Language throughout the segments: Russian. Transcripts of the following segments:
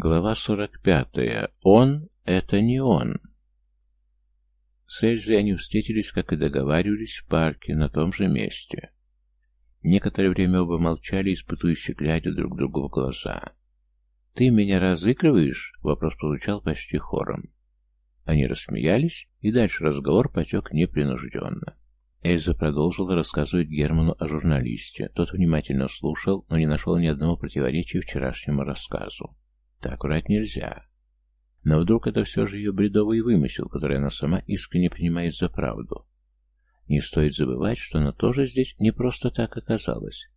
Глава 45. Он — это не он. С Эльзой они встретились, как и договаривались, в парке, на том же месте. Некоторое время оба молчали, испытующе глядя друг другу в глаза. «Ты меня разыгрываешь?» — вопрос получал почти хором. Они рассмеялись, и дальше разговор потек непринужденно. Эльза продолжила рассказывать Герману о журналисте. Тот внимательно слушал, но не нашел ни одного противоречия вчерашнему рассказу. Так врать нельзя. Но вдруг это все же ее бредовый вымысел, который она сама искренне принимает за правду. Не стоит забывать, что она тоже здесь не просто так оказалась.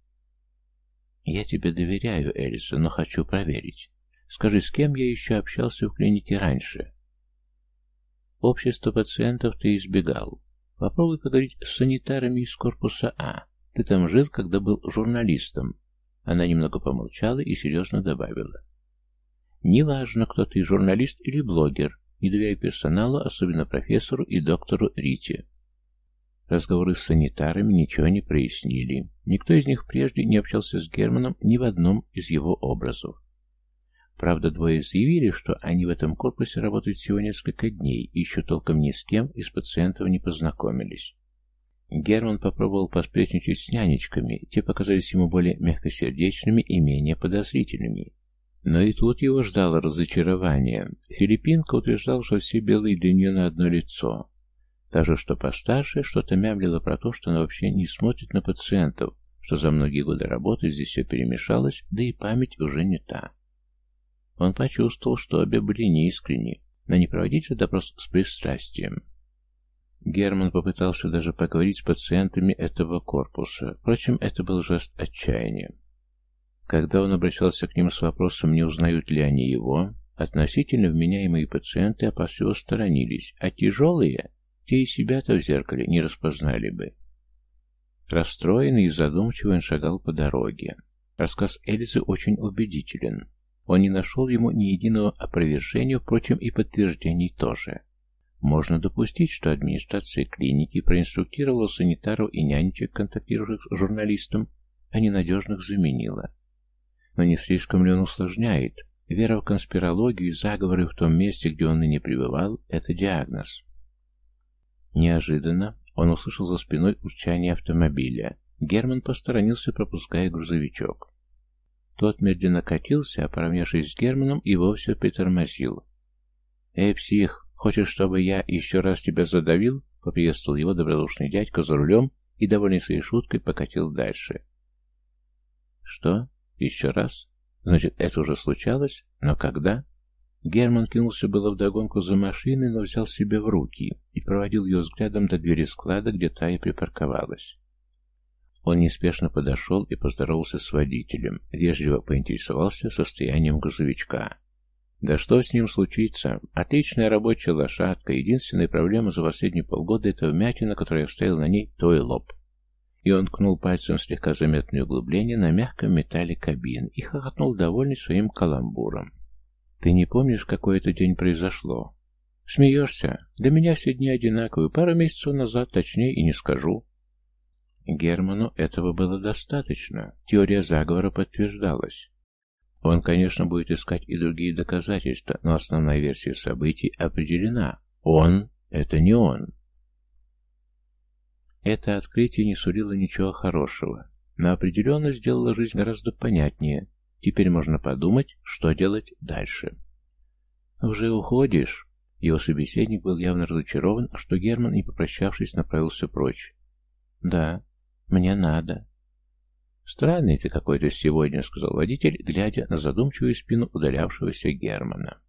«Я тебе доверяю, Эльза, но хочу проверить. Скажи, с кем я еще общался в клинике раньше?» «Общество пациентов ты избегал. Попробуй поговорить с санитарами из корпуса А. Ты там жил, когда был журналистом». Она немного помолчала и серьезно добавила. Неважно, кто ты, журналист или блогер, не доверяй персоналу, особенно профессору и доктору Рите. Разговоры с санитарами ничего не прояснили. Никто из них прежде не общался с Германом ни в одном из его образов. Правда, двое заявили, что они в этом корпусе работают всего несколько дней и еще толком ни с кем из пациентов не познакомились. Герман попробовал посплетничать с нянечками, те показались ему более мягкосердечными и менее подозрительными. Но и тут его ждало разочарование. Филиппинка утверждала, что все белые для нее на одно лицо. Даже что постарше, что-то мямлило про то, что она вообще не смотрит на пациентов, что за многие годы работы здесь все перемешалось, да и память уже не та. Он почувствовал, что обе были неискренни, но не проводить же допрос с пристрастием. Герман попытался даже поговорить с пациентами этого корпуса. Впрочем, это был жест отчаяния. Когда он обращался к ним с вопросом, не узнают ли они его, относительно вменяемые пациенты опасливо сторонились, а тяжелые, те и себя-то в зеркале не распознали бы. Расстроенный и задумчивый он шагал по дороге. Рассказ Эльзы очень убедителен. Он не нашел ему ни единого опровержения, впрочем, и подтверждений тоже. Можно допустить, что администрация клиники проинструктировала санитаров и нянечек, контактировавших с журналистом, а ненадежных заменила. Но не слишком ли он усложняет? Вера в конспирологию и заговоры в том месте, где он и не пребывал, это диагноз. Неожиданно он услышал за спиной урчание автомобиля. Герман посторонился, пропуская грузовичок. Тот медленно катился, а с Германом, и вовсе притормозил. «Эй, псих, хочешь, чтобы я еще раз тебя задавил?» — поприветствовал его добродушный дядька за рулем и, довольный своей шуткой, покатил дальше. «Что?» Еще раз? Значит, это уже случалось? Но когда? Герман кинулся было вдогонку за машиной, но взял себя в руки и проводил ее взглядом до двери склада, где та и припарковалась. Он неспешно подошел и поздоровался с водителем, вежливо поинтересовался состоянием грузовичка. Да что с ним случится? Отличная рабочая лошадка. Единственная проблема за последние полгода — это вмятина, которая оставил на ней твой лоб и он ткнул пальцем слегка заметное углубление на мягком металле кабин и хохотнул, довольный своим каламбуром. «Ты не помнишь, какой это день произошло?» «Смеешься? Для меня все дни одинаковые. Пару месяцев назад, точнее, и не скажу». Герману этого было достаточно. Теория заговора подтверждалась. Он, конечно, будет искать и другие доказательства, но основная версия событий определена. Он — это не он. Это открытие не сулило ничего хорошего, но определенно сделало жизнь гораздо понятнее. Теперь можно подумать, что делать дальше. «Уже уходишь?» Его собеседник был явно разочарован, что Герман, не попрощавшись, направился прочь. «Да, мне надо». «Странный ты какой-то сегодня», — сказал водитель, глядя на задумчивую спину удалявшегося Германа.